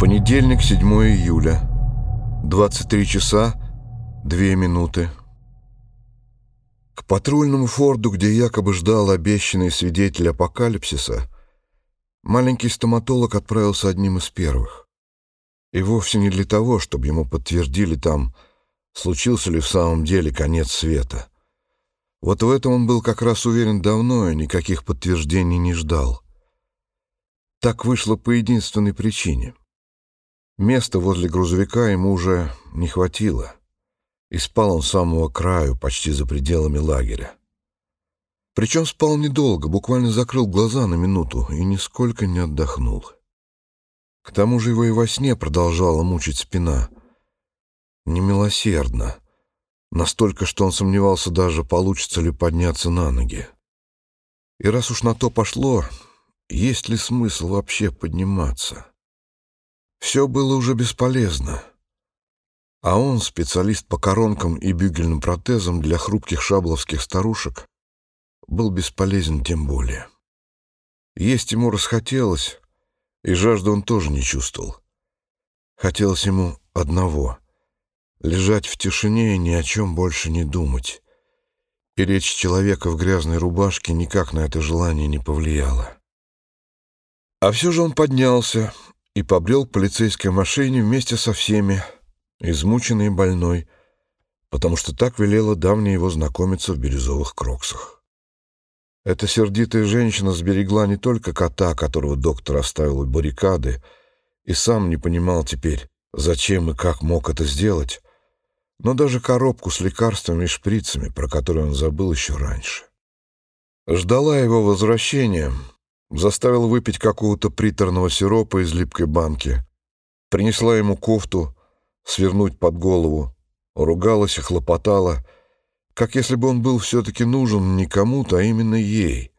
Понедельник, 7 июля. 23 часа 2 минуты. К патрульному форду, где якобы ждал обещанный свидетель апокалипсиса, маленький стоматолог отправился одним из первых. И вовсе не для того, чтобы ему подтвердили там, случился ли в самом деле конец света. Вот в этом он был как раз уверен давно и никаких подтверждений не ждал. Так вышло по единственной причине. Места возле грузовика ему уже не хватило, и спал он с самого краю, почти за пределами лагеря. Причем спал недолго, буквально закрыл глаза на минуту и нисколько не отдохнул. К тому же его и во сне продолжала мучить спина. Немилосердно. Настолько, что он сомневался даже, получится ли подняться на ноги. И раз уж на то пошло, есть ли смысл вообще подниматься? Все было уже бесполезно. А он, специалист по коронкам и бюгельным протезам для хрупких шабловских старушек, был бесполезен тем более. Есть ему расхотелось, и жажду он тоже не чувствовал. Хотелось ему одного — лежать в тишине и ни о чем больше не думать. И речь человека в грязной рубашке никак на это желание не повлияла. А все же он поднялся, и побрел к полицейской машине вместе со всеми, измученный и больной, потому что так велела давняя его знакомиться в бирюзовых кроксах. Эта сердитая женщина сберегла не только кота, которого доктор оставил у баррикады, и сам не понимал теперь, зачем и как мог это сделать, но даже коробку с лекарствами и шприцами, про которую он забыл еще раньше. Ждала его возвращения, Заставил выпить какого-то приторного сиропа из липкой банки. Принесла ему кофту, свернуть под голову. Ругалась и хлопотала, как если бы он был все-таки нужен не кому-то, а именно ей.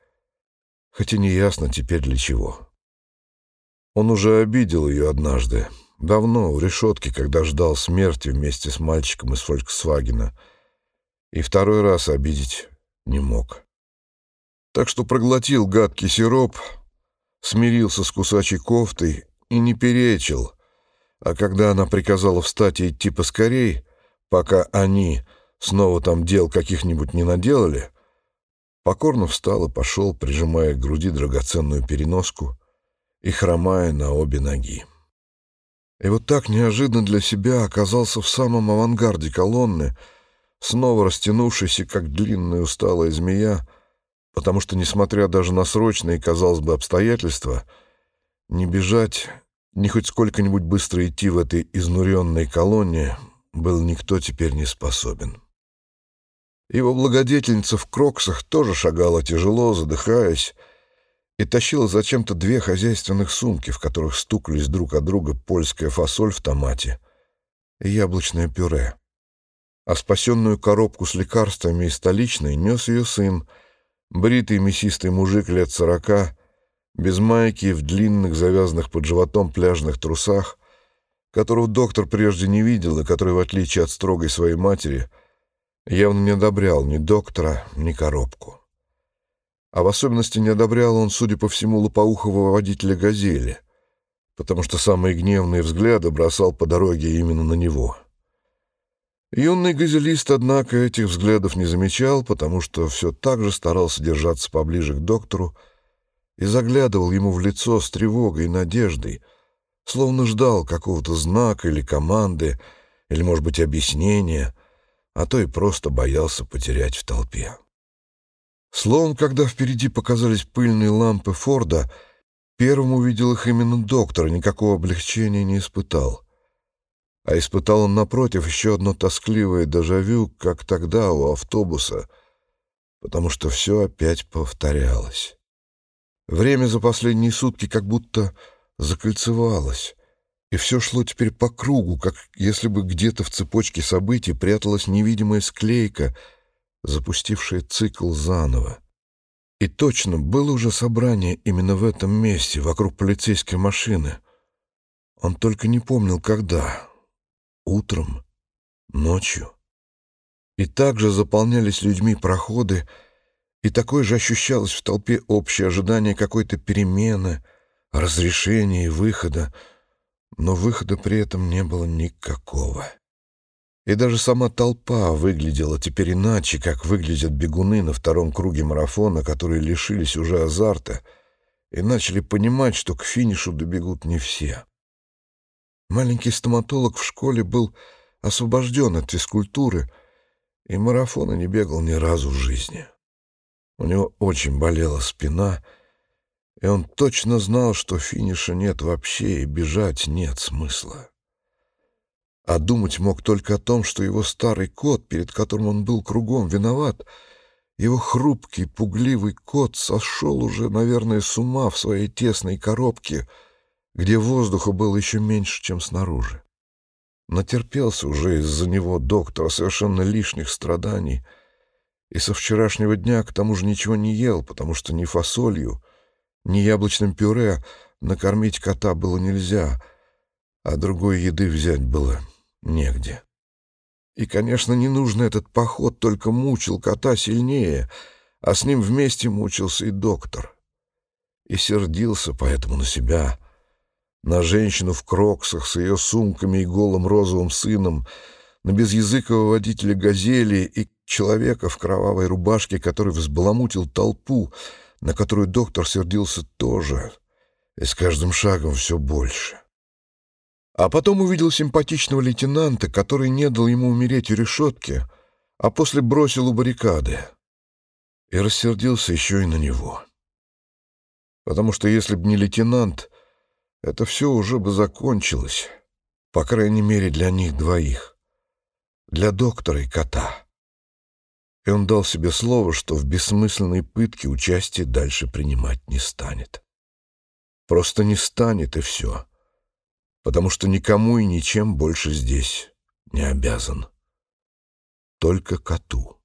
Хотя неясно теперь для чего. Он уже обидел ее однажды, давно, у решетки, когда ждал смерти вместе с мальчиком из «Фольксвагена», и второй раз обидеть не мог. Так что проглотил гадкий сироп, смирился с кусачей кофтой и не перечил. А когда она приказала встать и идти поскорей, пока они снова там дел каких-нибудь не наделали, покорно встал и пошел, прижимая к груди драгоценную переноску и хромая на обе ноги. И вот так неожиданно для себя оказался в самом авангарде колонны, снова растянувшийся, как длинная усталая змея, потому что, несмотря даже на срочные, казалось бы, обстоятельства, не бежать, ни хоть сколько-нибудь быстро идти в этой изнуренной колонне был никто теперь не способен. Его благодетельница в кроксах тоже шагала тяжело, задыхаясь, и тащила зачем-то две хозяйственных сумки, в которых стукались друг от друга польская фасоль в томате и яблочное пюре. А спасенную коробку с лекарствами и столичной нес ее сын — Бритый мясистый мужик лет сорока, без майки, в длинных, завязанных под животом пляжных трусах, которого доктор прежде не видел и который, в отличие от строгой своей матери, явно не одобрял ни доктора, ни коробку. А в особенности не одобрял он, судя по всему, лопоухого водителя «Газели», потому что самые гневные взгляды бросал по дороге именно на него — Юный газелист, однако, этих взглядов не замечал, потому что все так же старался держаться поближе к доктору и заглядывал ему в лицо с тревогой и надеждой, словно ждал какого-то знака или команды, или, может быть, объяснения, а то и просто боялся потерять в толпе. Словом, когда впереди показались пыльные лампы Форда, первым увидел их именно доктор, никакого облегчения не испытал — а испытал он, напротив, еще одно тоскливое дежавю, как тогда у автобуса, потому что все опять повторялось. Время за последние сутки как будто закольцевалось, и все шло теперь по кругу, как если бы где-то в цепочке событий пряталась невидимая склейка, запустившая цикл заново. И точно было уже собрание именно в этом месте, вокруг полицейской машины. Он только не помнил, когда утром, ночью. И также заполнялись людьми проходы, и такое же ощущалось в толпе общее ожидание какой-то перемены, разрешения и выхода. но выхода при этом не было никакого. И даже сама толпа выглядела теперь иначе, как выглядят бегуны на втором круге марафона, которые лишились уже азарта и начали понимать, что к финишу добегут не все. Маленький стоматолог в школе был освобожден от физкультуры и марафона не бегал ни разу в жизни. У него очень болела спина, и он точно знал, что финиша нет вообще и бежать нет смысла. А думать мог только о том, что его старый кот, перед которым он был кругом виноват, его хрупкий, пугливый кот сошел уже, наверное, с ума в своей тесной коробке, где воздуха было еще меньше, чем снаружи. Натерпелся уже из-за него доктора совершенно лишних страданий — и со вчерашнего дня к тому же ничего не ел, потому что ни фасолью, ни яблочным пюре накормить кота было нельзя, а другой еды взять было негде. И, конечно, не нужно этот поход только мучил кота сильнее, а с ним вместе мучился и доктор. И сердился поэтому на себя, на женщину в кроксах с ее сумками и голым розовым сыном, на безязыкового водителя «Газели» и человека в кровавой рубашке, который взбаламутил толпу, на которую доктор сердился тоже, и с каждым шагом все больше. А потом увидел симпатичного лейтенанта, который не дал ему умереть у решетки, а после бросил у баррикады. И рассердился еще и на него. Потому что если б не лейтенант, это все уже бы закончилось, по крайней мере для них двоих для доктора и кота. И он дал себе слово, что в бессмысленной пытке участие дальше принимать не станет. Просто не станет, и все. Потому что никому и ничем больше здесь не обязан. Только коту.